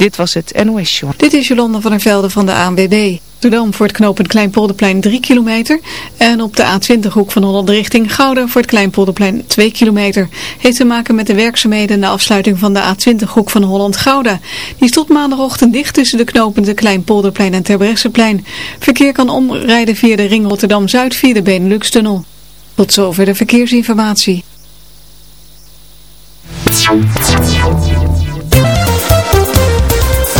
Dit was het NOS Show. Dit is Jolanda van der Velde van de ANWB. Rotterdam voor het knooppunt Kleinpolderplein 3 kilometer. En op de A20 hoek van Holland richting Gouden voor het Kleinpolderplein 2 kilometer. Heeft te maken met de werkzaamheden en de afsluiting van de A20 hoek van Holland Gouda. Die is tot maandagochtend dicht tussen de knooppunten Kleinpolderplein en Terbrechtseplein. Verkeer kan omrijden via de ring Rotterdam-Zuid via de Benelux-tunnel. Tot zover de verkeersinformatie.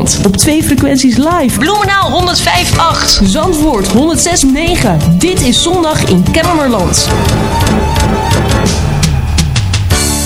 Op twee frequenties live. Bloemenaal 105.8. Zandvoort 106.9. Dit is zondag in Kennemerland.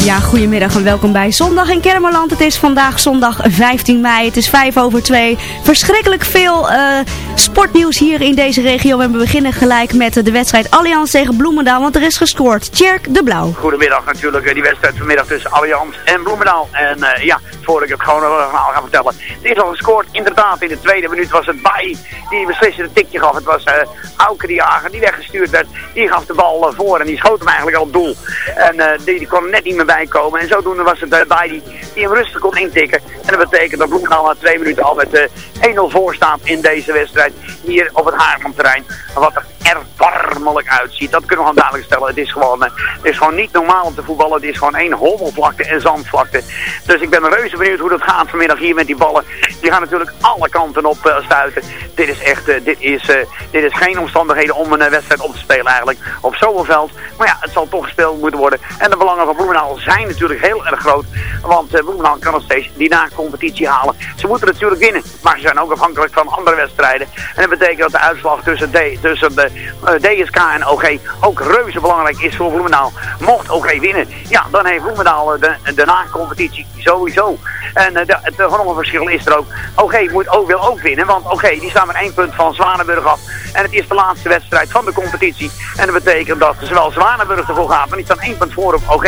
Ja, goedemiddag en welkom bij Zondag in Kermerland. Het is vandaag zondag 15 mei. Het is 5 over 2. Verschrikkelijk veel uh, sportnieuws hier in deze regio. We beginnen gelijk met de wedstrijd Allianz tegen Bloemendaal, want er is gescoord. Tjerk de Blauw. Goedemiddag natuurlijk, die wedstrijd vanmiddag tussen Allianz en Bloemendaal. En uh, ja, voor ik het gewoon verhaal ga vertellen. Is al gescoord, inderdaad. In de tweede minuut was het bij die beslissende tikje gaf. Het was uh, Auke die jager die weggestuurd werd. Die gaf de bal voor en die schoot hem eigenlijk al op doel. En die, die kon net niet meer bij komen. En zodoende was het uh, die, die hem rustig kon intikken. En dat betekent dat Bloemendaal na twee minuten al met uh, 1-0 voor staat in deze wedstrijd. Hier op het Haarlemterrein. Wat er erbarmelijk uitziet. Dat kunnen we gewoon duidelijk stellen. Het is gewoon, uh, het is gewoon niet normaal om te voetballen. Het is gewoon één hommelvlakte en zandvlakte. Dus ik ben reuze benieuwd hoe dat gaat vanmiddag hier met die ballen. Die gaan natuurlijk alle kanten op uh, stuiten. Dit is echt, dit, is, dit is geen omstandigheden om een wedstrijd op te spelen eigenlijk. Op zoveel veld. Maar ja, het zal toch gespeeld moeten worden. En de belangen van Bloemendaal zijn natuurlijk heel erg groot. Want Bloemendaal kan nog steeds die na-competitie halen. Ze moeten natuurlijk winnen. Maar ze zijn ook afhankelijk van andere wedstrijden. En dat betekent dat de uitslag tussen, D, tussen de uh, DSK en OG ook reuze belangrijk is voor Bloemendaal. Mocht OG winnen, ja, dan heeft Bloemendaal de, de na-competitie sowieso. En uh, de, het verschil is er ook. OG moet ook, wil ook winnen, want OG die staan met één punt van Zwanenburg af. En het is de laatste wedstrijd van de competitie. En dat betekent dat zowel Zwanenburg ervoor gaat, maar die staan één punt voor op OG.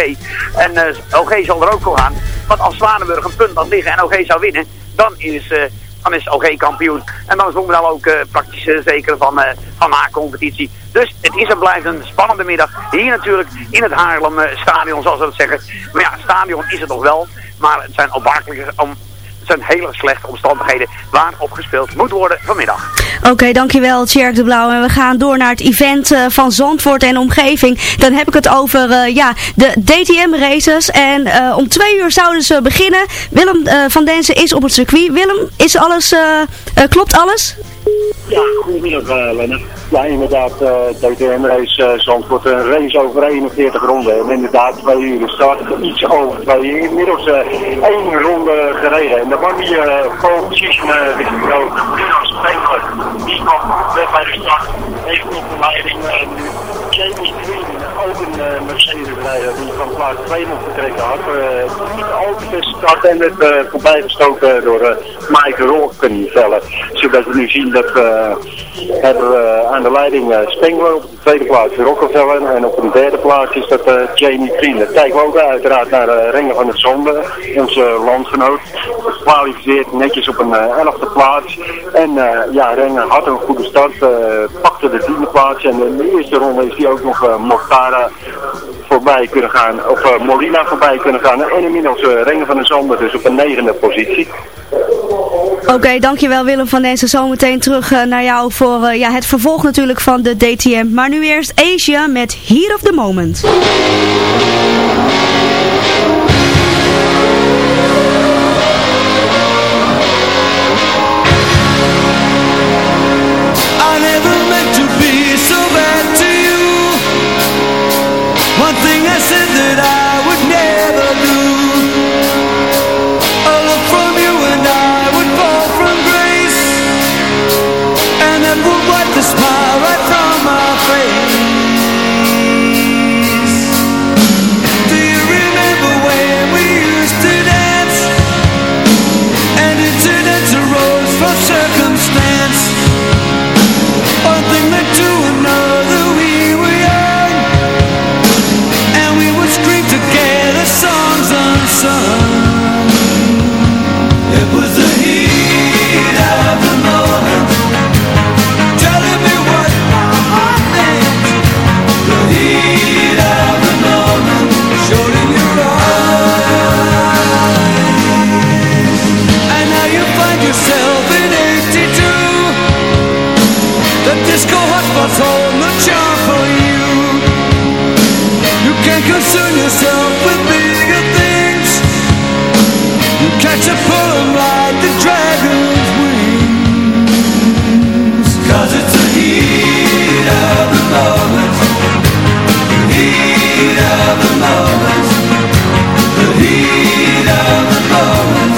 En uh, OG zal er ook voor gaan. Want als Zwanenburg een punt laat liggen en OG zou winnen, dan is... Uh, dan is OG kampioen. En dan is Bloemendaal ook uh, praktisch uh, zeker van, van competitie. Dus het is en blijft een spannende middag. Hier natuurlijk in het Haarlem stadion, zoals we dat zeggen. Maar ja, stadion is het nog wel. Maar het zijn opmerkelijke, om, het zijn hele slechte omstandigheden waarop gespeeld moet worden vanmiddag. Oké, dankjewel Tjerk de Blauw. En we gaan door naar het event uh, van Zandvoort en omgeving. Dan heb ik het over uh, ja, de DTM races. En uh, om twee uur zouden ze beginnen. Willem van Densen is op het circuit. Willem, is alles, klopt alles? Ja, goedemiddag uh, Lennart. Ja, inderdaad, uh, DTM-race uh, Zandvoort, een race over 41 ronden. En inderdaad, twee uur start, iets over twee uur. Inmiddels één ronde gereden. En dan kwam die uh, pole position richting de Speler. Die kwam bij de start. Heeft op de leiding Jamie Green, ook een Mercedes-rijder die van plaats 2 nog vertrekken had. ook de start en werd voorbij gestoken door Mike Rockenfeller. Zodat we nu zien dat we hebben aan de leiding uh, Spengler, op tweede plaats Rockefeller en op de derde plaats is dat uh, Jamie Vrienden. Kijken we ook uiteraard naar uh, Renger van het Zonde, onze landgenoot. Kwalificeert netjes op een elfde plaats. En ja, Renger had een goede start, pakte de tiende plaats en in de eerste ronde is hij ook nog Mortara voorbij kunnen gaan, of Molina voorbij kunnen gaan. En inmiddels Renger van het Zonde dus op een negende positie. Oké, dankjewel Willem van Densen. Zometeen terug uh, naar jou voor uh, ja, het vervolg natuurlijk van de DTM. Maar nu eerst Asia met Heat of the Moment. Thing I said that disco hotspots hold no charm for you. You can concern yourself with bigger things. You catch a poem like the dragon's wings. Cause it's the heat of the moment. The heat of the moment. The heat of the moment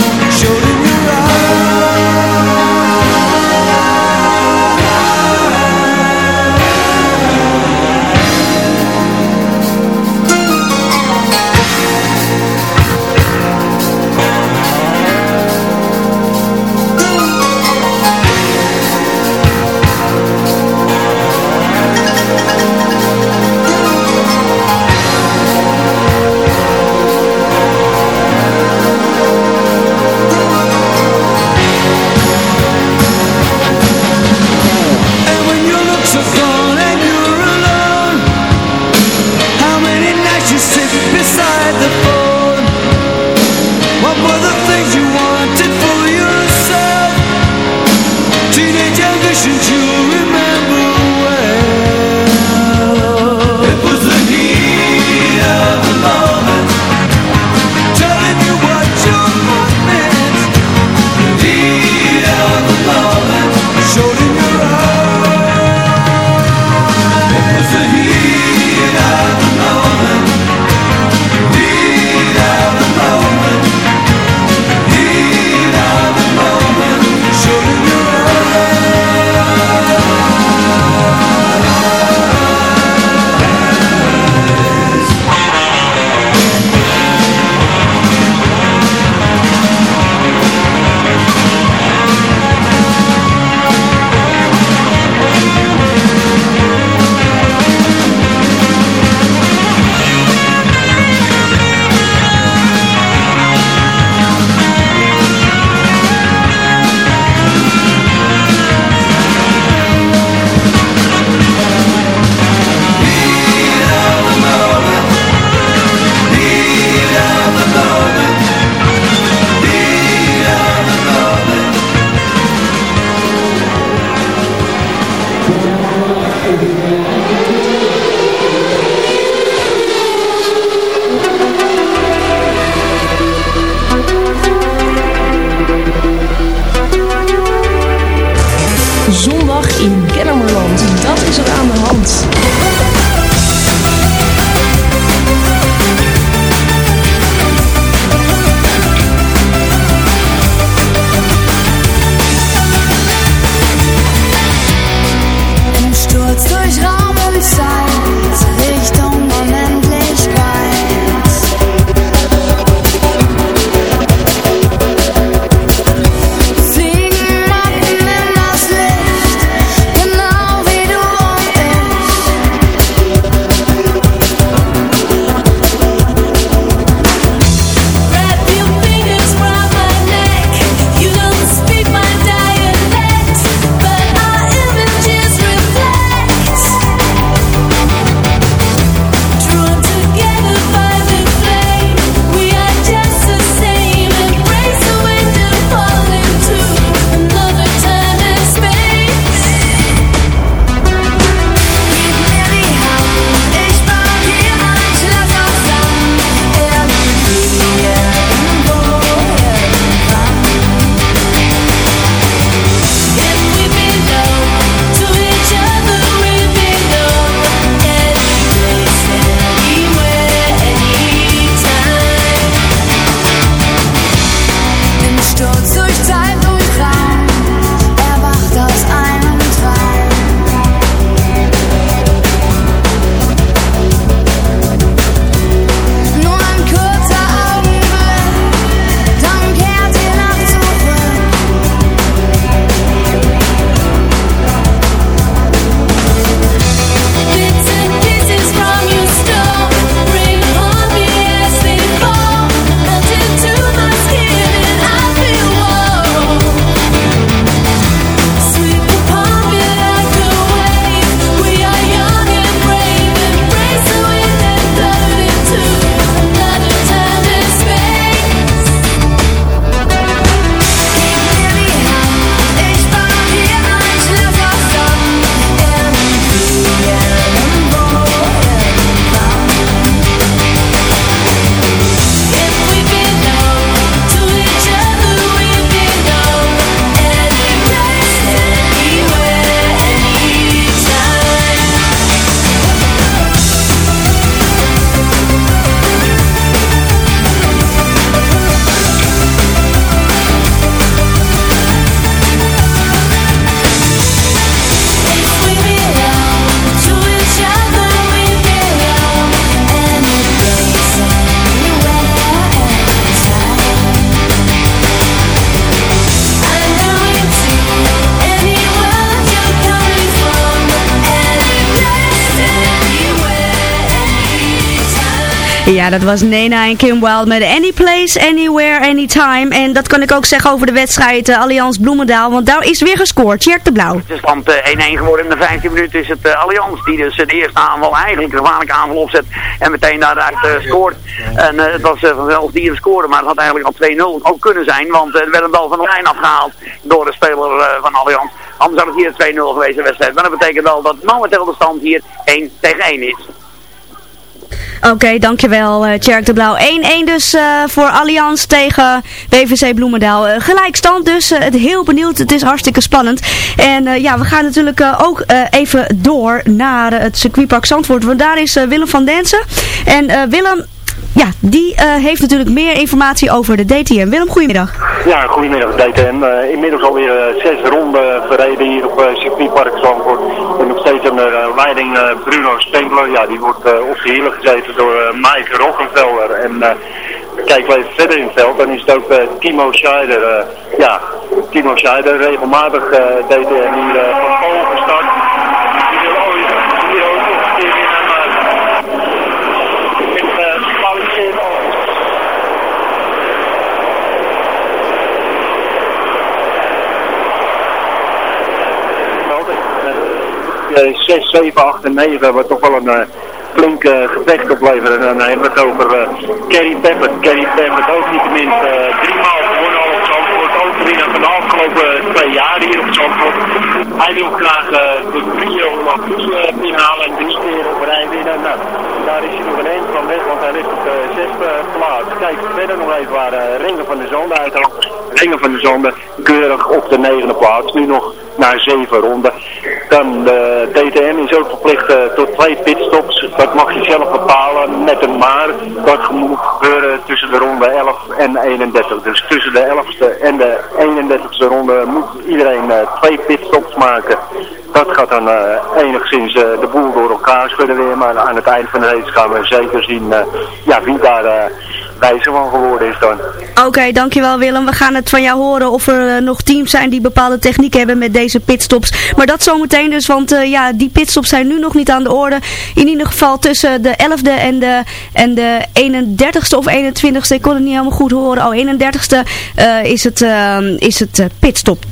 Ja, dat was Nena en Kim Wild met Any Place, Anywhere, Anytime. En dat kan ik ook zeggen over de wedstrijd uh, Allianz Bloemendaal, want daar is weer gescoord. Tjerk de Blauw. Het is stand 1-1 geworden. In de 15 minuten is het uh, Allianz die dus de eerste aanval, eigenlijk een gevaarlijke aanval opzet. En meteen daaruit scoort. En het was vanzelf die hem scoorde, maar het had eigenlijk al 2-0 ook kunnen zijn. Want er werd een bal van de lijn afgehaald door de speler van Allianz. Anders had het hier 2-0 geweest de wedstrijd. Maar dat betekent wel dat momenteel de stand hier 1 tegen 1 is. Oké, dankjewel uh, Tjerk de Blauw. 1-1 dus uh, voor Allianz tegen WVC Bloemendaal. Uh, gelijkstand dus, het heel benieuwd. Het is hartstikke spannend. En ja, we gaan natuurlijk ook even door naar het circuitpark Zandvoort. Want daar is Willem van Densen. En Willem, ja, die heeft natuurlijk meer informatie over de DTM. Willem, goedemiddag. Ja, goedemiddag DTM. Inmiddels alweer zes ronden verreden hier op circuitpark Zandvoort. Steeds een leiding Bruno Spengler. Ja, die wordt op de hielen gezeten door Mike Roggenvelder. En kijken we even verder in het veld, dan is het ook Timo Scheider. ja, Timo Scheider, regelmatig DTM hier van Polen. uh, 6, 7, 8 en 9 wat toch wel een uh, flink uh, gevecht opleveren. En dan hebben we het over uh, Kerry Peppert. Kerry Peppert ook niet tenminste uh, drie maal gewonnen al op Zandvoort. Ook winnaar van de afgelopen twee jaar hier op Zandvoort. Hij wil graag de drie Holland Plus inhalen en drie keer op rij winnen. Nou, daar is hij nog een eind van weg, want hij ligt op de zesde plaats. Kijk verder nog even waar Ringen van de Zonde uithangt. Ringen van de Zonde keurig op de negende plaats. Nu nog naar zeven ronden. Dan de DTM is ook verplicht uh, tot twee pitstops. Dat mag je zelf bepalen met een maar. Dat moet gebeuren tussen de ronde 11 en 31. Dus tussen de 11ste en de 31ste ronde moet iedereen uh, twee pitstops maken. Dat gaat dan enigszins de boel door elkaar schudden weer. Maar aan het eind van de race gaan we zeker zien ja, wie daar wijzer van geworden is dan. Oké, dankjewel Willem. We gaan het van jou horen of er uh, nog teams zijn die bepaalde techniek hebben met deze pitstops. Maar dat zometeen dus, want uh, ja, die pitstops zijn nu nog niet aan de orde. In ieder geval tussen de 11e en de, en de 31ste of 21ste. Ik kon het niet helemaal goed horen. Oh, 31ste uh, is het, is het pitstop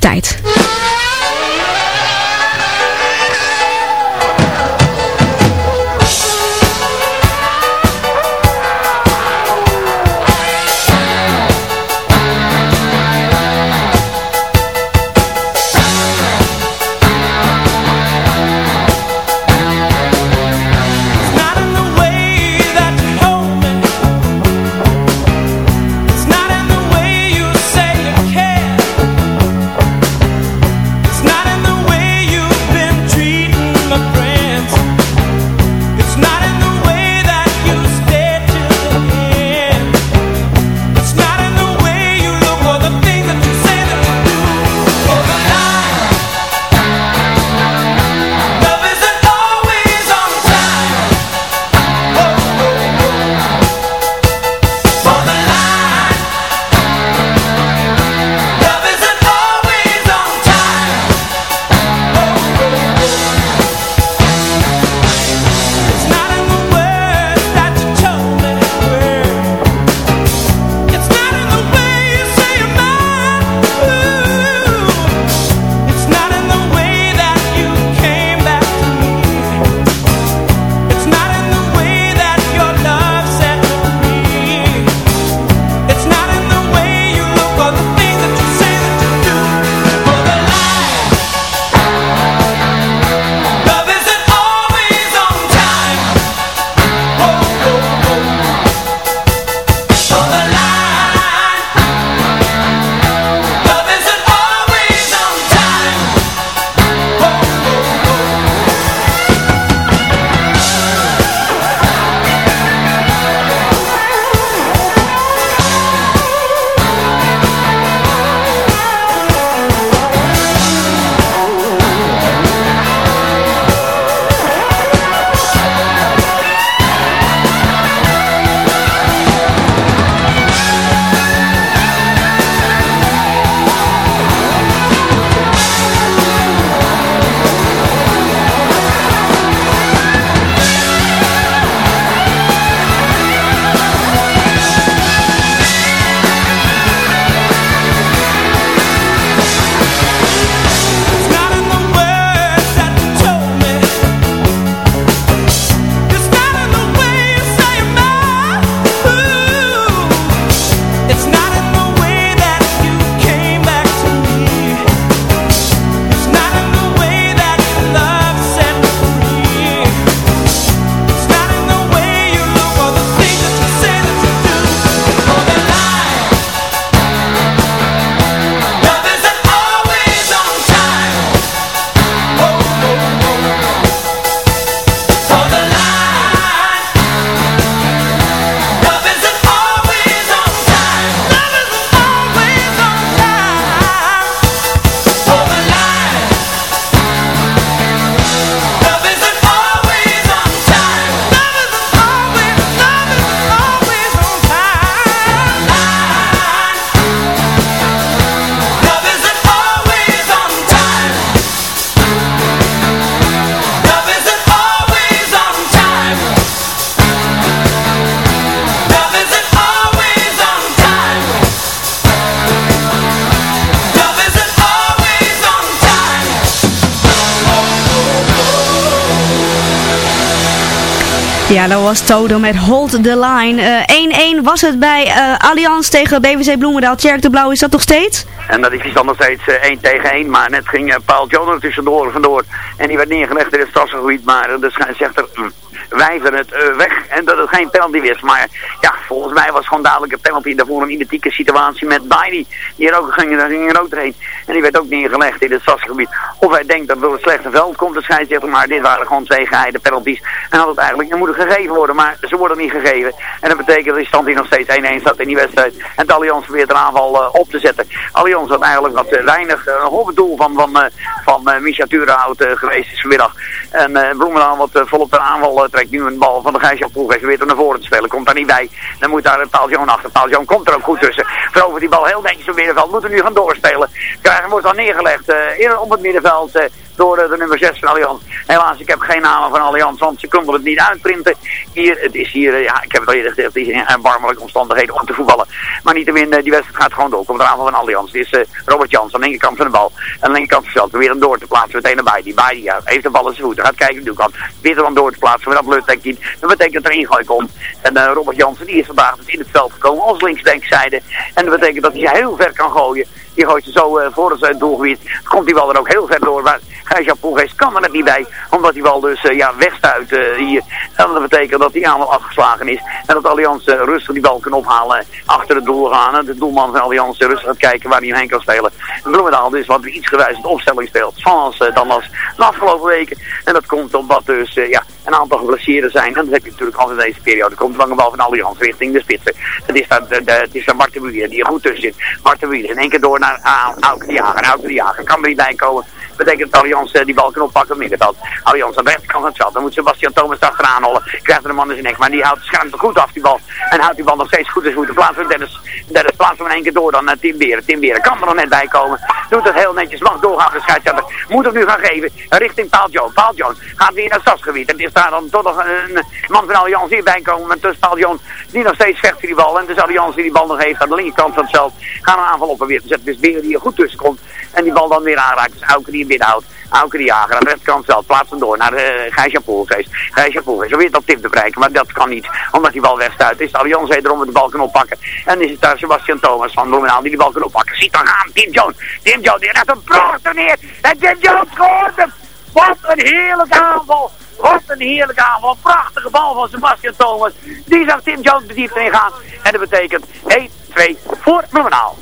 was met Hold the Line. 1-1 was het bij uh, Allianz tegen BVC Bloemendaal. Tjerk de Blauw is dat nog steeds? En dat is dan nog steeds 1 tegen 1. Maar net ging Paul John er tussendoor vandoor. En die werd neergelegd in het strafgebied. Maar de scheidsrechter wijzen het weg en dat het geen penalty is. Maar ja, volgens mij was gewoon dadelijk een penalty daarvoor een identieke situatie met Bailey. Die er ook ging, daar ging er ook doorheen. En die werd ook neergelegd in het stadsgebied. Of hij denkt dat door het slechte veld komt de scheidsrechter, maar dit waren gewoon twee geheide penalties. En had het eigenlijk niet moeten gegeven worden, maar ze worden niet gegeven. En dat betekent dat die stand hier nog steeds 1-1 staat in die wedstrijd. En de Allianz probeert een aanval uh, op te zetten. Allianz had eigenlijk wat uh, weinig uh, op het doel van, van, van Misha Turenhout geweest is vanmiddag. En uh, wat volop de aanval trekt nu een bal van de Gijsjan Poelgeest weer naar voren te spelen. Komt daar niet bij. Dan moet daar Paul Joon achter. Paul komt er ook goed tussen. Verovert die bal heel netjes op middenveld. Moet er nu gaan doorspelen. Krijgen wordt dan neergelegd in, op het middenveld. Uh, door de nummer 6 van Allianz. Helaas, ik heb geen namen van Allianz, want ze konden het niet uitprinten. Hier, het is hier, ja, ik heb het al eerder gezegd, het in erbarmelijke omstandigheden om te voetballen. Maar niet te winnen, die wedstrijd gaat gewoon door. Komt er aanval van Allianz. Het is Robert Jans aan de linkerkant van de bal. Aan de linkerkant van het veld, weer hem door te plaatsen meteen erbij. Die bij die heeft de bal in zijn voeten. Gaat kijken de kan. Weer dan door te plaatsen, maar dat lukt denk ik niet. Dat betekent dat er ingooi komt. En Robert Jansen, die is vandaag dus in het veld gekomen als linksdenkzijde. En dat betekent dat hij heel ver kan gooien. Die gooit ze zo uh, voor het doelgebied. Komt die bal er ook heel ver door. Maar Gijs-Jan Poelgeest kan er net niet bij. Omdat die bal dus uh, ja, wegstuit uh, hier. Dat betekent dat die aanval afgeslagen is. En dat Allianz rustig die bal kan ophalen. Achter het doel gaan. De doelman van Allianz rustig gaat kijken waar hij hem heen kan spelen. En Bloemendaal dus wat iets gewijzigd opstelling speelt. Zoals dan als de afgelopen weken. En dat komt omdat dus ja, een aantal geblesseerden zijn. En dat heb je natuurlijk altijd in deze periode. Er komt een lange bal van Allianz richting de spitsen. Het is daar, de, de, het is daar Marten die er goed tussen zit. Marten Buwier in één keer door naar Auke de Jager. Auke de Jager kan er niet bij komen betekent dat Allianz uh, die bal kan oppakken op middenveld. Allianz aan de rechterkant van het veld. Dan moet Sebastian Thomas achteraan hollen. Krijgt er een man in zijn nek. Maar die houdt schuimt goed af die bal. En houdt die bal nog steeds goed in zijn voeten. Plaatsen Dennis. Dennis plaatsen we in één keer door dan naar Tim Beren. Tim Beren kan er nog net bij komen. Doet het heel netjes. Mag doorgaan de. Moet hem nu gaan geven. Richting Paul Jones. Paul Jones gaat weer naar het stadsgebied. En is daar dan toch nog een man van Allianz hierbij komen. Maar tussen Paul Jones die nog steeds vecht voor die bal. En dus Allianz die die bal nog heeft aan de linkerkant van het veld. Gaan een aanval op en weer te zetten. Dus Beren die er goed tussen komt. En die bal dan weer aanraakt. Dus Auken die binnenhoudt. Auken de Jager aan de rechterkant veld. Plaatst hem door naar uh, Gijsja Poelgeest. Gijsja Poelgeest probeert dat tip te bereiken. Maar dat kan niet. Omdat die bal wegstuit. Is de Allianz wederom de bal kan oppakken. En is het daar Sebastian Thomas van Bloemendaal die die bal kan oppakken. Ziet dan aan. Tim Jones. Tim Jones die legt een prachtig neer. En Tim Jones scoort hem. Wat een heerlijke aanval. Wat een heerlijke aanval. Prachtige bal van Sebastian Thomas. Die zag Tim Jones de diepte in gaan. En dat betekent 1-2 voor Bloemendaal.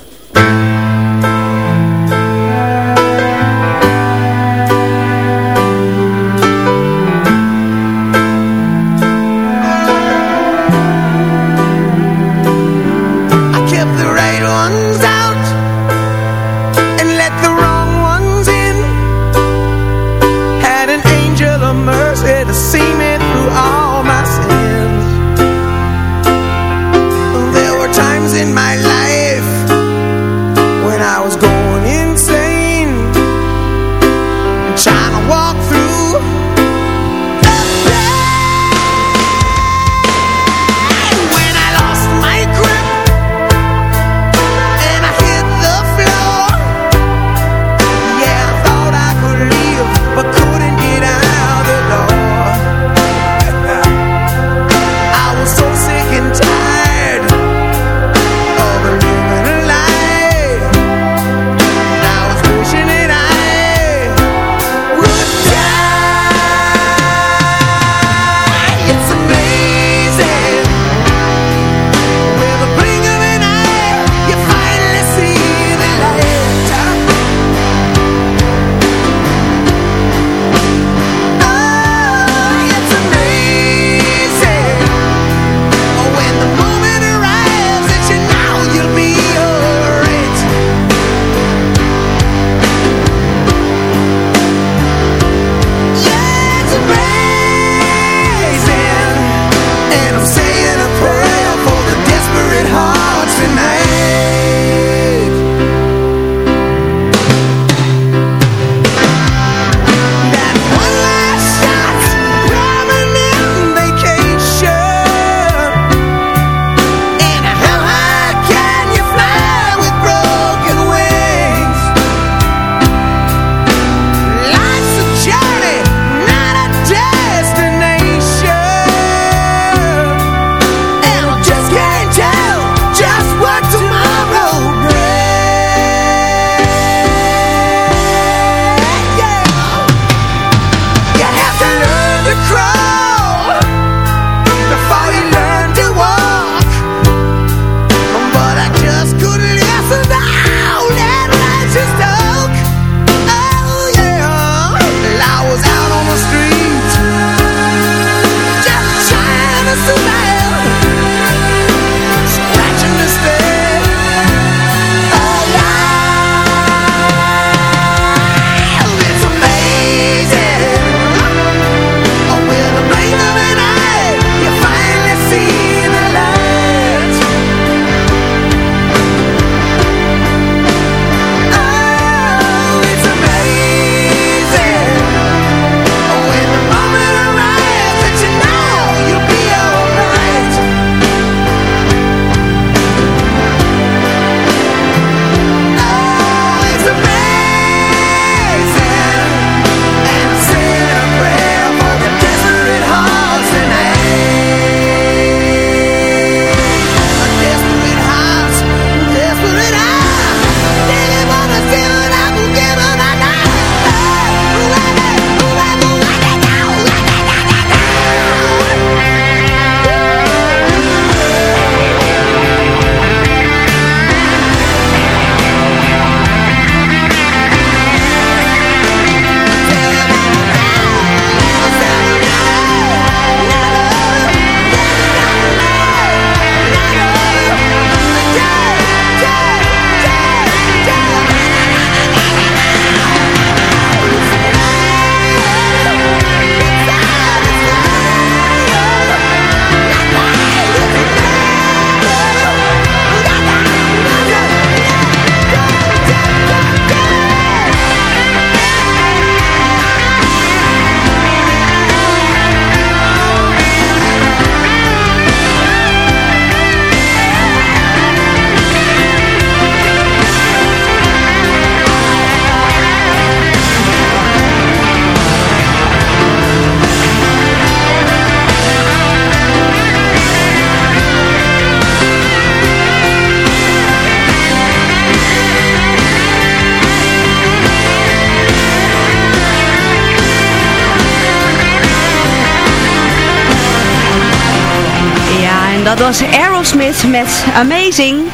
Met Amazing.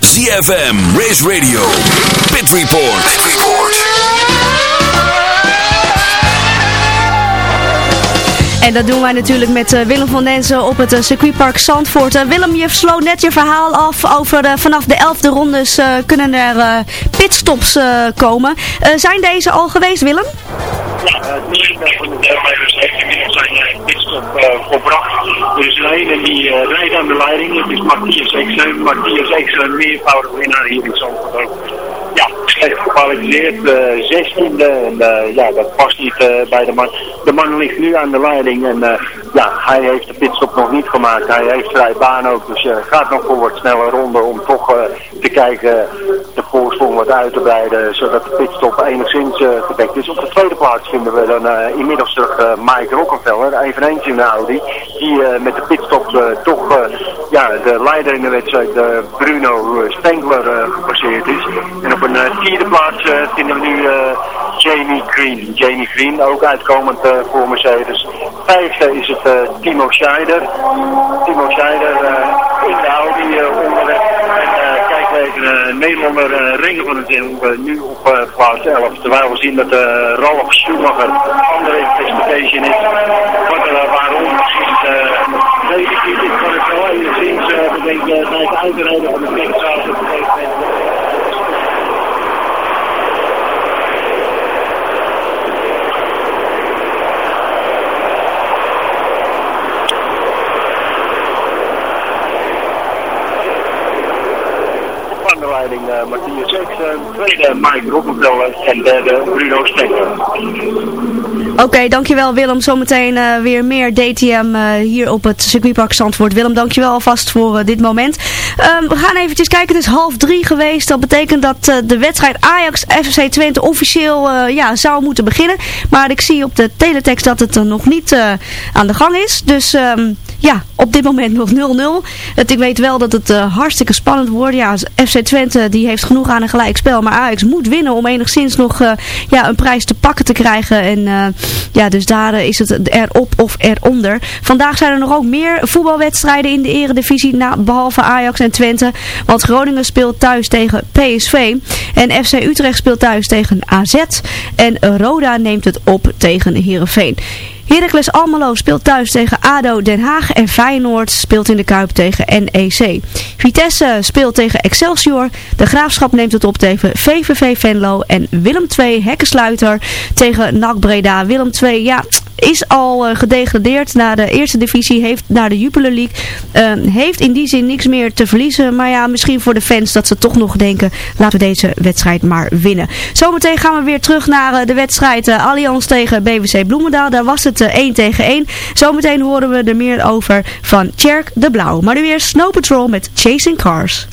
ZFM, Race Radio, Pit Report. Pit Report. En dat doen wij natuurlijk met uh, Willem van Denzen op het uh, circuitpark Zandvoort. Uh, Willem, je sloot net je verhaal af over vanaf de elfde rondes kunnen er pitstops komen. zijn deze al geweest, Willem? Ja, het van de deelnemers heeft inmiddels zijn pitstop volbracht. Is een ene die rijdt aan de leiding, dat is Matthias Exen. Matthias Exen, meervoudig winnaar hier in Zandvoort ook. Ja, heeft gekwalificeerd, 16e. En ja, dat past niet bij de man. De man ligt nu aan de leiding en ja, hij heeft de pitstop nog niet gemaakt. Hij heeft vrij baan ook, dus uh, gaat nog voor wat snelle ronde om toch uh, te kijken de voorsprong wat uit te breiden, zodat de pitstop enigszins uh, gedekt is. Op de tweede plaats vinden we dan inmiddels terug Mike Rockefeller, eveneens in de Audi, die met de pitstop toch ja, de leider in de wedstrijd, Bruno Spengler, gepasseerd is. En op een vierde plaats vinden we nu Jamie Green. Jamie Green, ook uitkomend voor Mercedes. Vijfde is het uh, Timo Scheider. Timo Scheider uh, in de Audi uh, onderweg. En kijken we even Nederlander Ringen van het in, nu op plaats 11. Terwijl we zien dat Ralf Schumacher andere investigation is. Wat er waarom precies ik niet. Ik kan het wel enigszins bedenken bij het uitrijden van de Texas op een gegeven moment. Leiding uh, Matthias Eksen, tweede Mike Rockefeller en derde Bruno Stekker. Oké, dankjewel Willem. Zometeen uh, weer meer DTM hier op het circuitpark Zandvoort. Willem, dankjewel alvast voor dit moment. Um, we gaan eventjes kijken, het is half drie geweest. Dat betekent dat de wedstrijd Ajax FC Twente officieel ja, zou moeten beginnen. Maar ik zie op de teletext dat het nog niet aan de gang is. Dus um, ja, op dit moment nog 0-0. Ik weet wel dat het hartstikke spannend wordt. Ja, FC Twente die heeft genoeg aan een gelijkspel. Maar Ajax moet winnen om enigszins nog ja, een prijs te pakken te krijgen. En ja, dus daar is het erop of eronder. Vandaag zijn er nog ook meer voetbalwedstrijden in de eredivisie, na, behalve Ajax en Twente. Want Groningen speelt thuis tegen PSV. En FC Utrecht speelt thuis tegen AZ. En Roda neemt het op tegen Heerenveen. Heracles Almelo speelt thuis tegen ADO Den Haag en Feyenoord speelt in de Kuip tegen NEC. Vitesse speelt tegen Excelsior, de Graafschap neemt het op tegen VVV Venlo en Willem II Hekkensluiter tegen NAC Breda. Willem II, ja, is al uh, gedegradeerd naar de eerste divisie, heeft naar de Jupiler League. Uh, heeft in die zin niks meer te verliezen. Maar ja, misschien voor de fans dat ze toch nog denken, laten we deze wedstrijd maar winnen. Zometeen gaan we weer terug naar uh, de wedstrijd Allianz tegen BWC Bloemendaal. Daar was het 1 tegen 1. Zometeen horen we er meer over van Tjerk de Blauw. Maar nu weer Snow Patrol met Chasing Cars.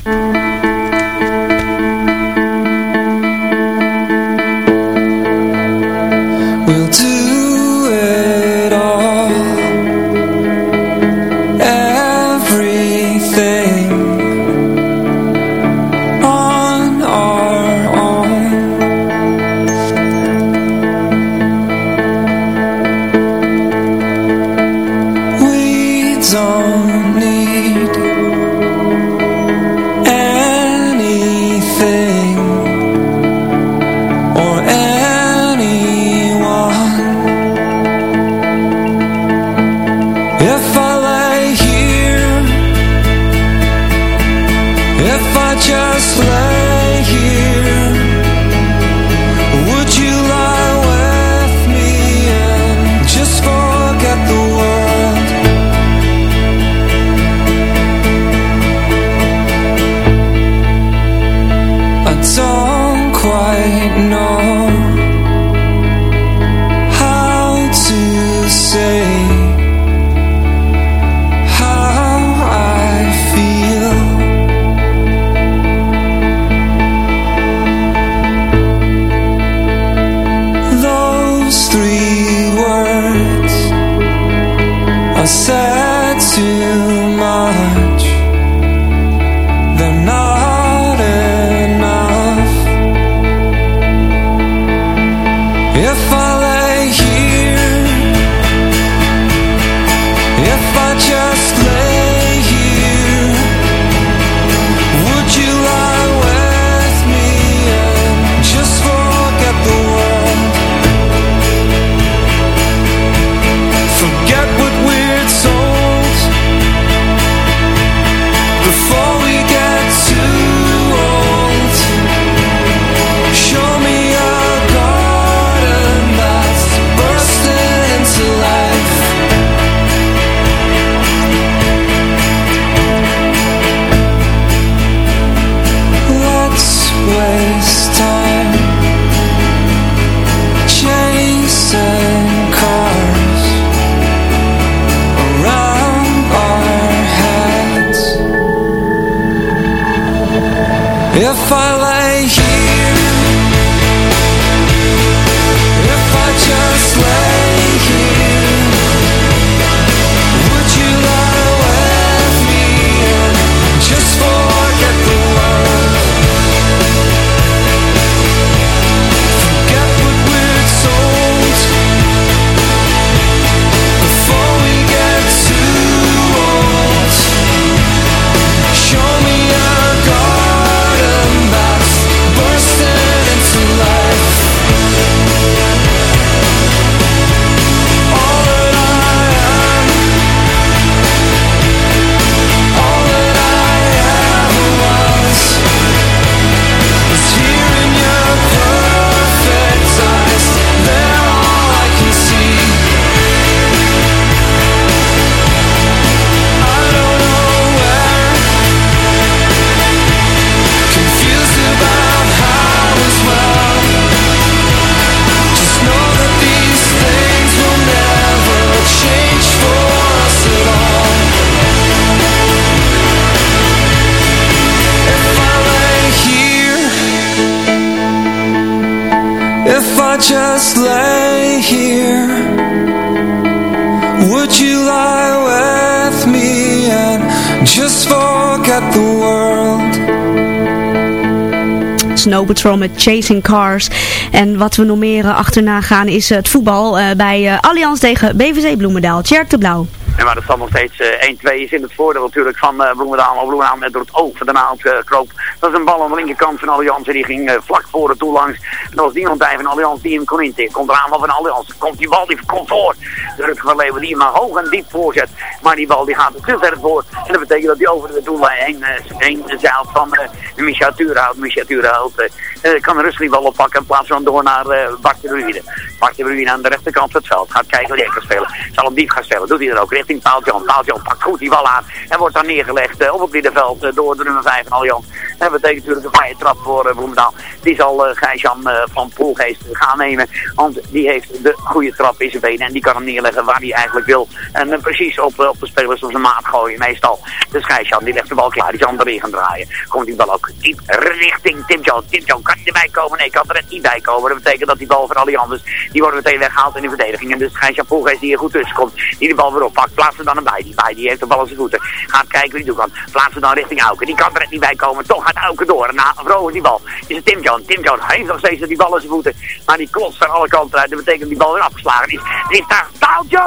Patrol met Chasing Cars. En wat we nog meer eh, achterna gaan is eh, het voetbal eh, bij Allianz tegen BVC Bloemendaal. Tjerk de Blauw. En waar de stand nog steeds eh, 1-2 is in het voordeel natuurlijk van eh Bloemendaal. Bloemendaal net door het oog van de naald eh, kroop. Dat is een bal aan de linkerkant van Allianz. En die ging eh, vlak voor het doel langs. En er was niemand bij van Allianz die hem kon intikken. Komt er aanval van Allianz. Komt die bal, die komt voor. De Rutger van Leeuwen die maar hoog en diep voorzet. Maar die bal die gaat te ver voor. En dat betekent dat hij over de doellijn heen, eh, heen zeilt van eh Micha Tuurhout. Micha Tuurhout eh, eh, kan rustig die bal oppakken en plaatsen dan door naar eh Bart de Bruyne. Bart de Bruyne aan de rechterkant van het veld. Gaat kijken hoe hij kan spelen. Zal hem diep gaan stellen. Doet hij er ook richting Paul John. Pakt goed die bal aan. En wordt dan neergelegd eh, op het middenveld eh, door de nummer 5 van Allianz. Dat betekent natuurlijk een vrije trap voor uh, Bloemendaal. Die zal uh, Gijsjan uh, van Poelgeest gaan nemen. Want die heeft de goede trap in zijn benen. En die kan hem neerleggen waar hij eigenlijk wil. En precies op, op de spelers op zijn maat gooien meestal. Dus Gijsjan die legt de bal klaar. Die zal hem erin gaan draaien. Komt die bal ook diep richting Tim Jones. Tim kan niet erbij komen. Nee, kan er niet bij komen. Dat betekent dat die bal van Allianz is. Die wordt meteen weggehaald in de verdediging. En dus Gijsjan Poelgeest die er goed tussen komt. Die de bal weer oppakt. Plaatst er dan een bij. Die bij die heeft de bal aan zijn voeten. Gaat kijken wie die doet kan. Plaatsen dan richting Auken. Die kan er niet bij komen. Toch gaat Auken door. Na Vroger die bal. Is het Tim Jones. Tim Jones heeft nog steeds die bal aan zijn voeten. Maar die klotst aan alle kanten uit. Dat betekent dat die bal weer afgeslagen is. Er is daar.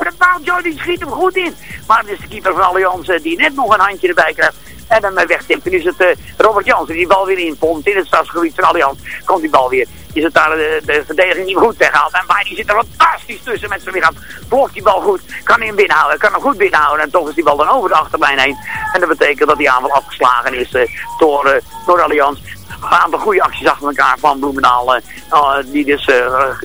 En Paul die schiet hem goed in. Maar het is de keeper van Allianz eh, die net nog een handje erbij krijgt. En dan wegtipt. En is het uh, Robert Jansen die die bal weer inpompt in het stadsgebied van Allianz. Komt die bal weer. Is het daar de, de verdediging niet goed weggehaald. En die zit er fantastisch tussen met zijn lichaam. Blokt die bal goed. Kan hem binnenhouden. Kan hem goed binnenhouden. En toch is die bal dan over de achterlijn heen. En dat betekent dat die aanval afgeslagen is uh, door, uh, door Allianz. Een aantal goede acties achter elkaar van Bloemendaal. die dus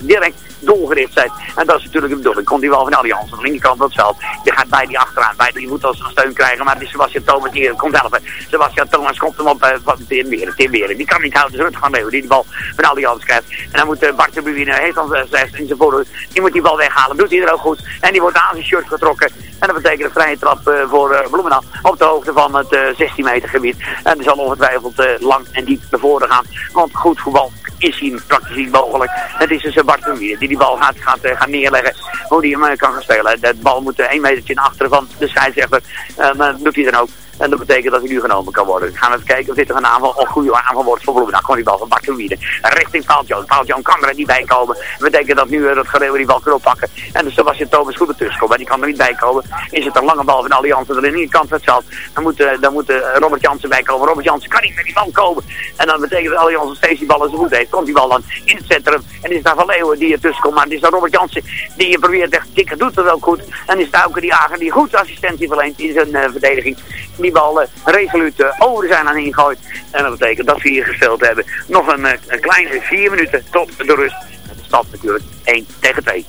direct doelgericht zijn. En dat is natuurlijk de bedoeling. Komt hij wel van Allianz aan de linkerkant dat veld. Je gaat bij die achteraan. Bij die moet als steun krijgen. Maar die Sebastian Thomas die komt helpen. Sebastian Thomas komt hem op uh, van Tim Weren. Die kan niet houden. Dus gaan leeuwen. Die de bal van Allianz krijgt. En dan moet uh, Bart de Buwine, heeft dan zes in zijn. Die moet die bal weghalen. Doet hij er ook goed. En die wordt aan zijn shirt getrokken. En dat betekent een vrije trap uh, voor uh, Bloemendaal op de hoogte van het uh, 16 meter gebied. En zal ongetwijfeld lang en diep naar voren gaan. Want goed voetbal is hier praktisch niet mogelijk. Het is dus Bart die die bal gaat, gaat, gaan neerleggen. Hoe die hem kan gaan spelen. De bal moet één metertje naar achteren van de scheidsrechter. Dat doet hij dan ook. En dat betekent dat hij nu genomen kan worden. We gaan even kijken of dit een aanval, een goede aanval wordt voor Bloemendaal. Komt die bal van Vermeer. Richting Paaltjoon. Paaltjoon kan er niet bij komen. Dat betekent dat nu uh, dat Gereeuw die bal kan oppakken. En dus Sebastian Thomas goed ertussen komt. Maar die kan er niet bij komen. Is het een lange bal van Allianz er in de kant het zat. Dan moet, uh, dan moet uh, Robert Jansen bij komen. Robert Jansen kan niet met die bal komen. En dan betekent dat Allianz steeds die bal in zijn heeft. Komt die bal dan in het centrum. En is daar Van Leeuwen die er tussen komt. Maar is dan Robert Jansen die je probeert echt tikken. Doet het wel goed. En is daar die Ager die goed assistentie verleent in zijn verdediging. Die bal uh, resoluut uh, over zijn aan ingooit. En dat betekent dat we hier gespeeld hebben. Nog een, uh, een kleine vier minuten tot de rust. De stand natuurlijk 1 tegen 2.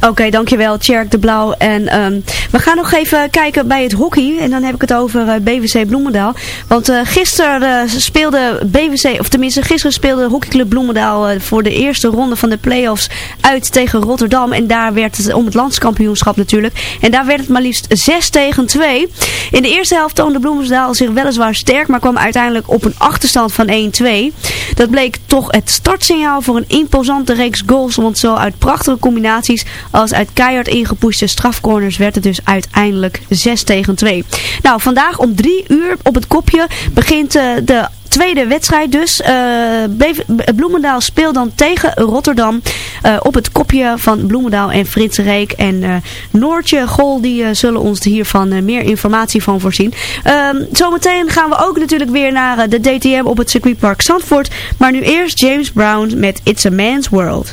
Oké, dankjewel Tjerk de Blauw. En ehm, we gaan nog even kijken bij het hockey. En dan heb ik het over uh, BVC Bloemendaal. Want uh, gisteren speelde BVC, of tenminste gisteren speelde hockeyclub Bloemendaal voor de eerste ronde van de play-offs uit tegen Rotterdam. En daar werd het om het landskampioenschap natuurlijk. En daar werd het maar liefst 6 tegen 2. In de eerste helft toonde Bloemendaal zich weliswaar sterk, maar kwam uiteindelijk op een achterstand van 1-2. Dat bleek toch het startsignaal voor een imposante reeks goals, want zo uit prachtige combinaties als uit keihard ingepushte strafcorners werd het dus uiteindelijk 6 tegen 2. Nou, vandaag om 3 uur op het kopje begint uh, de tweede wedstrijd dus. Uh, Bloemendaal speelt dan tegen Rotterdam uh, op het kopje van Bloemendaal en Frits Reek. En Noortje Gol die zullen ons hiervan meer informatie van voorzien. Ehm, zometeen gaan we ook natuurlijk weer naar de DTM op het circuitpark Zandvoort. Maar nu eerst James Brown met It's a Man's World.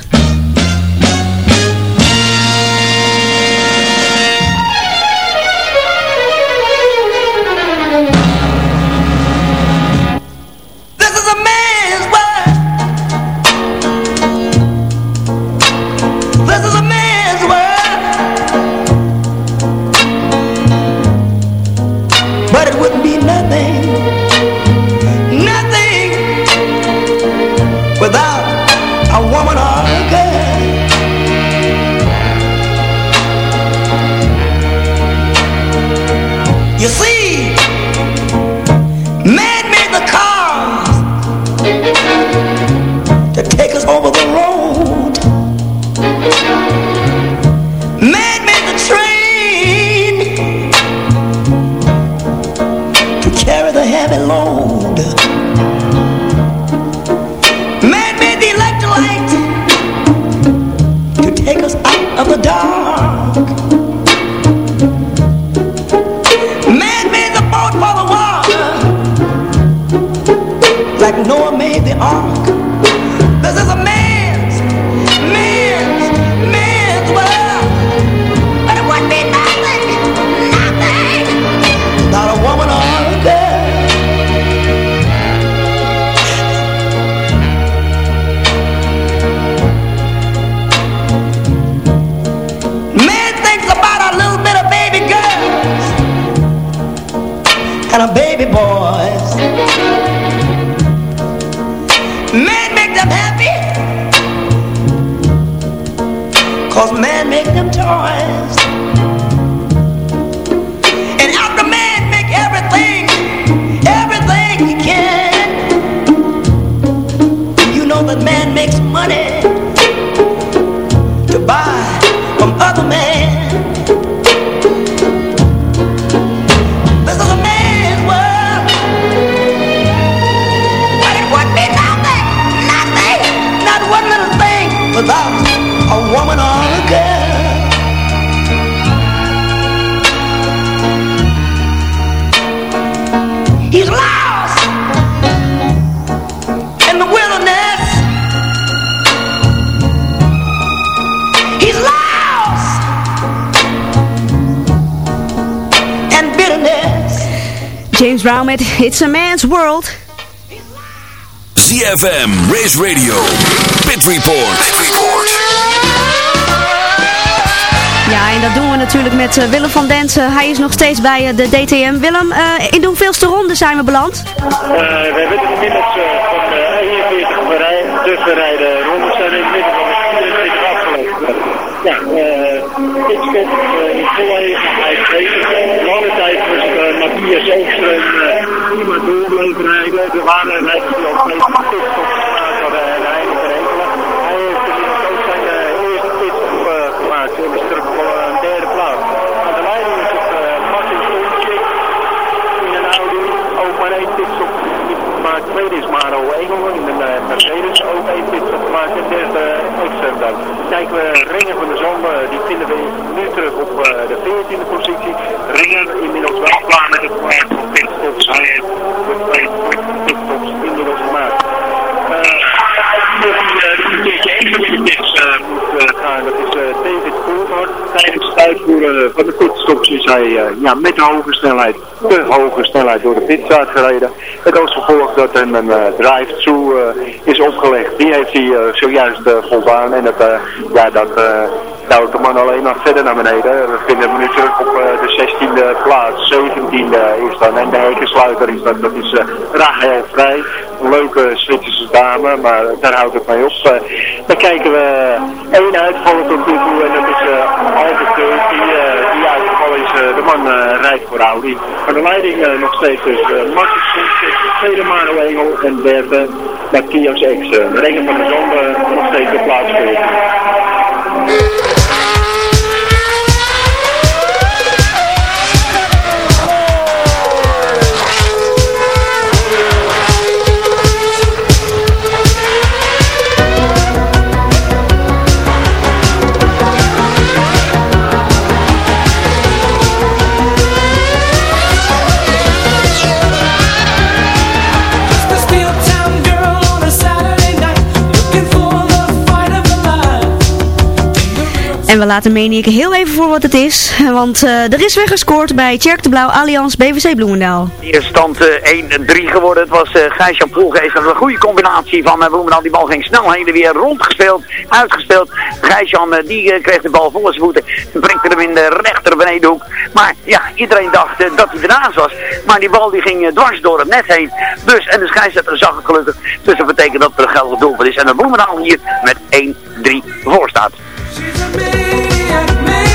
a woman or a girl. He's lost in the wilderness. He's lost in bitterness. James Brown met It's a Man's World. ZFM, Race Radio, Pit Report. Pit Report. Ja, en dat doen we natuurlijk met uh, Willem van Densen. Hij is nog steeds bij uh, de DTM. Willem, uh, in de hoeveelste ronde zijn we beland? we hebben inmiddels van 41 dus we rijden rondes zijn inmiddels van 24 afgelegd. Ja, pitstop in Volleven, hij tweede. Lange tijd was Matthias Oogström uh, iemand door bleven rijden. Er waren die ook mee pitstops gemaakt hadden en hij er enkele. Hij heeft inmiddels ook zijn uh, eerste pitstop uh, gemaakt en is terug voor een derde plaats. Aan de leiding is het uh, Martin Stontje in een Audi, ook maar één pitstop maar tweede is Maro Engel in een uh, Mercedes, ook één pitstop gemaakt en derde Extrem dan. Kijken we Ringen van de Zon, uh, die vinden we nu terug op uh, de 14e positie. Ringen inmiddels wel klaar met het maken van pitstops. Hij heeft twee pitstops inmiddels gemaakt. extra met de pits moet gaan, dat is David Coulthard. Tijdens het uitvoeren van de pitstops is hij ja, met de hoge snelheid, te hoge snelheid door de pitstraat gereden. Het als gevolg dat een, een drive-through is opgelegd. Die heeft hij zojuist voldaan en dat, ja, dat douwt de man alleen nog verder naar beneden. We vinden hem nu terug op de 16e plaats. 17e is dan. En de hekensluiter is dat. Dat is uh, Rahel Vrij. Een leuke Zwitserse dame, maar daar houdt het mee op. dan kijken we één uitvallen tot nu toe. En dat is uh, Albert die, die uitgevallen is. de man rijdt voor Audi. Maar de leiding nog steeds dus Marcus tweede Engel en derde Matthias Exen. Regen van de Zon nog steeds de plaats En we laten Maniac heel even voor wat het is. Want uh, er is weer gescoord bij Tjerk de Blauw Allianz BVC Bloemendaal. Hier is stand uh, 1-3 geworden. Het was uh, Gijs-Jan Poelgeest. Een goede combinatie van uh, Bloemendaal. Die bal ging snel heen en weer rondgespeeld, uitgespeeld. Gijs-Jan die kreeg de bal vol zijn voeten. En brengt hem in de rechter benedenhoek. Maar ja, iedereen dacht dat hij ernaast was. Maar die bal die ging dwars door het net heen. Dus, en de scheidsrechter zag het gelukkig. Dus dat betekent dat er een geldig doelpunt is. En de Bloemendaal hier met 1-3 voor staat. We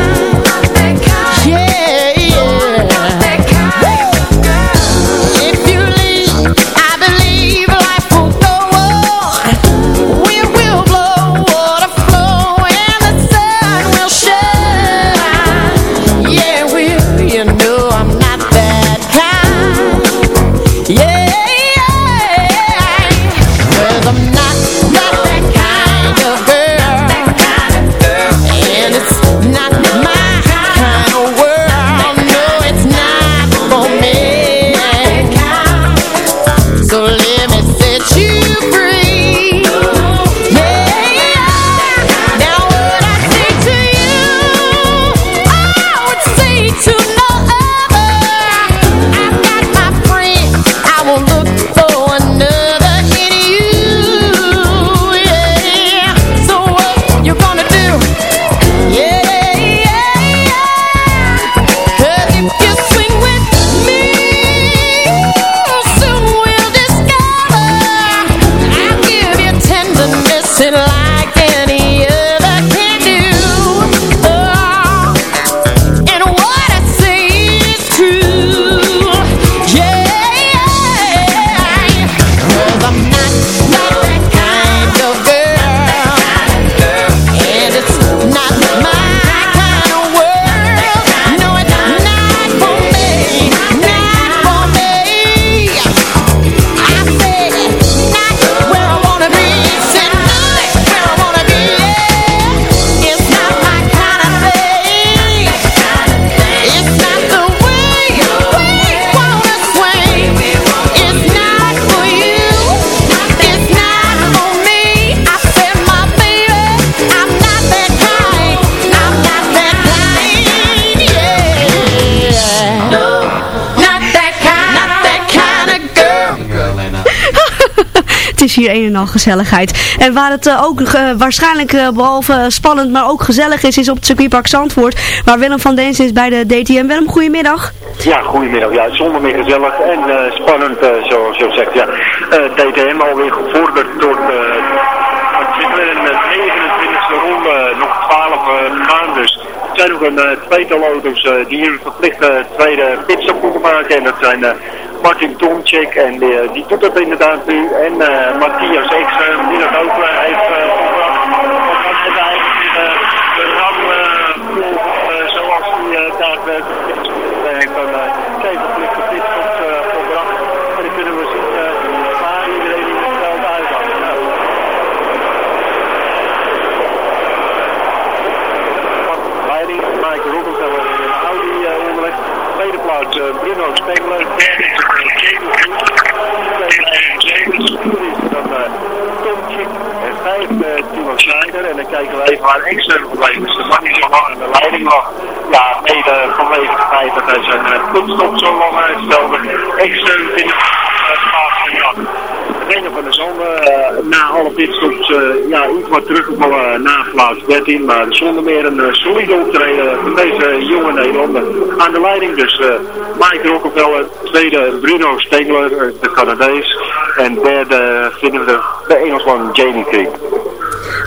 Hier een en al gezelligheid. En waar het eh, ook eh, waarschijnlijk eh, behalve spannend, maar ook gezellig is, is op het circuitpark Zandvoort. Waar Willem van Deens is bij de DTM. Willem, goedemiddag. Ja, goedemiddag. Ja, zonder meer gezellig en spannend, zoals je zegt. Ja, DTM alweer gevorderd tot in de 29e ronde, nog 12 uh, maanden. Dus er zijn nog een uh, tweetal auto's die hier verplicht uh, tweede pitstop moeten maken. En dat zijn Martin Tomczyk en die, die doet dat inderdaad nu. En uh, Matthias uh, die dat ook uh, heeft 5, Timo En dan kijken we even waar Engström problemen. is. De man niet zo lang in de leiding lag. Ja, mede vanwege het feit dat hij zijn uh, zo lang uitstelde. vinden we het René van der Zande uh, na alle pitstops uh, ja, iets wat teruggevallen uh, na plaats 13. Maar zonder meer een solide optreden van deze jonge Nederlander aan de leiding. Dus Mike Rockefeller, tweede Bruno Stengler, de Canadees. En derde vinden we de Engelsman Jamie King.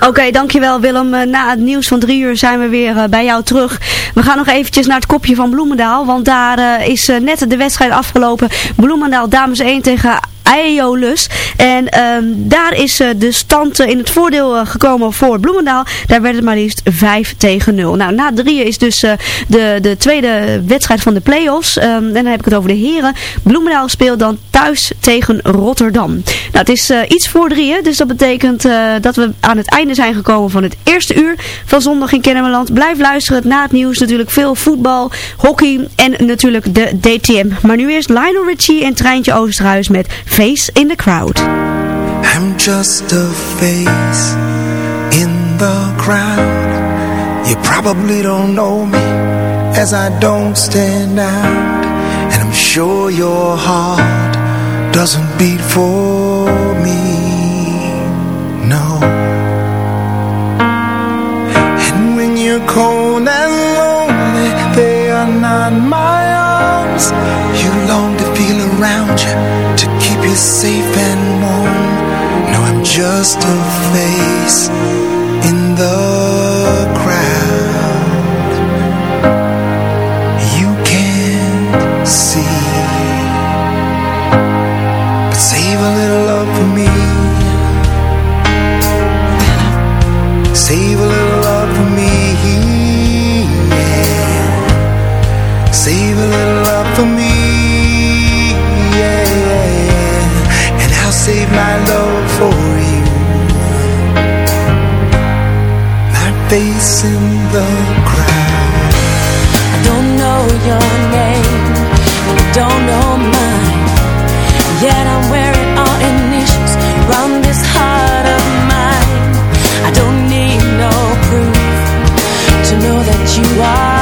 Oké, dankjewel Willem. Na het nieuws van drie uur zijn we weer bij jou terug. We gaan nog eventjes naar het kopje van Bloemendaal. Want daar is net de wedstrijd afgelopen. Bloemendaal dames 1 tegen Aeolus. En um, daar is uh, de stand uh, in het voordeel uh, gekomen voor Bloemendaal. Daar werd het maar liefst 5 tegen 0. Nou, na drieën is dus de, de tweede wedstrijd van de play-offs. Um, en dan heb ik het over de heren. Bloemendaal speelt dan thuis tegen Rotterdam. Nou, het is iets voor drieën. Dus dat betekent dat we aan het einde zijn gekomen van het eerste uur van zondag in Kennemerland. Blijf luisteren na het nieuws. Natuurlijk veel voetbal, hockey en natuurlijk de DTM. Maar nu eerst Lionel Richie en Treintje Oosterhuis met Face in the Crowd. I'm just a face in the crowd. You probably don't know me as I don't stand out. And I'm sure your heart doesn't beat for me. No. And when you're cold and lonely, they are not my arms. You long to keep you safe and warm. No, I'm just a face face in the crowd. I don't know your name and I don't know mine. Yet I'm wearing our initials round this heart of mine. I don't need no proof to know that you are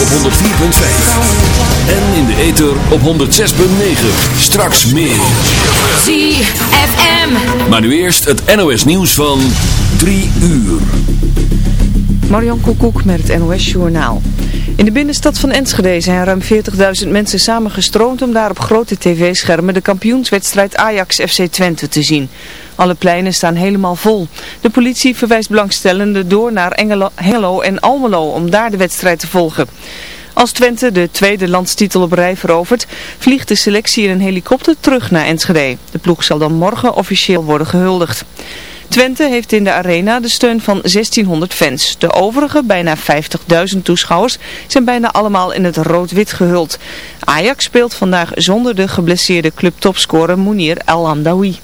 Op 104.5 en in de ether op 106.9. Straks meer. ZFM. Maar nu eerst het NOS nieuws van 3 uur. Marion Koekoek met het NOS Journaal. In de binnenstad van Enschede zijn ruim 40.000 mensen samengestroomd om daar op grote tv-schermen de kampioenswedstrijd Ajax FC Twente te zien. Alle pleinen staan helemaal vol. De politie verwijst belangstellenden door naar Engelo, Hengelo en Almelo om daar de wedstrijd te volgen. Als Twente de tweede landstitel op rij verovert, vliegt de selectie in een helikopter terug naar Enschede. De ploeg zal dan morgen officieel worden gehuldigd. Twente heeft in de arena de steun van 1600 fans. De overige, bijna 50.000 toeschouwers, zijn bijna allemaal in het rood-wit gehuld. Ajax speelt vandaag zonder de geblesseerde clubtopscorer Mounir El Amdawi.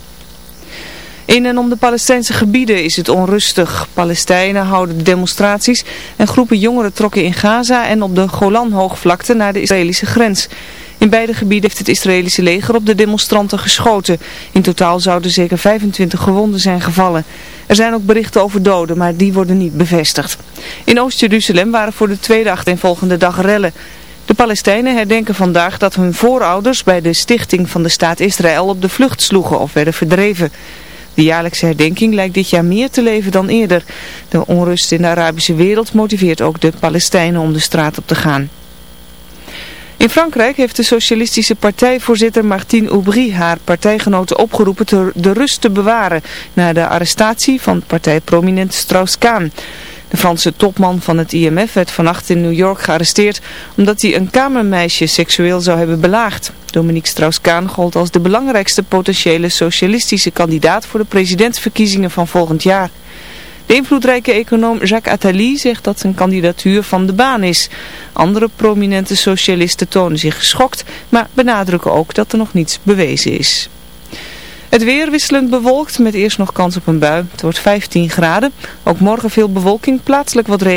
In en om de Palestijnse gebieden is het onrustig. Palestijnen houden demonstraties en groepen jongeren trokken in Gaza en op de Golanhoogvlakte naar de Israëlische grens. In beide gebieden heeft het Israëlische leger op de demonstranten geschoten. In totaal zouden zeker 25 gewonden zijn gevallen. Er zijn ook berichten over doden, maar die worden niet bevestigd. In Oost-Jeruzalem waren voor de tweede achtereenvolgende dag rellen. De Palestijnen herdenken vandaag dat hun voorouders bij de stichting van de staat Israël op de vlucht sloegen of werden verdreven. De jaarlijkse herdenking lijkt dit jaar meer te leven dan eerder. De onrust in de Arabische wereld motiveert ook de Palestijnen om de straat op te gaan. In Frankrijk heeft de socialistische partijvoorzitter Martine Aubry haar partijgenoten opgeroepen de rust te bewaren na de arrestatie van partijprominent Strauss-Kaan. De Franse topman van het IMF werd vannacht in New York gearresteerd omdat hij een kamermeisje seksueel zou hebben belaagd. Dominique Strauss-Kaan gold als de belangrijkste potentiële socialistische kandidaat voor de presidentsverkiezingen van volgend jaar. De invloedrijke econoom Jacques Attali zegt dat zijn kandidatuur van de baan is. Andere prominente socialisten tonen zich geschokt, maar benadrukken ook dat er nog niets bewezen is. Het weer wisselend bewolkt met eerst nog kans op een bui. Het wordt 15 graden. Ook morgen veel bewolking, plaatselijk wat regen.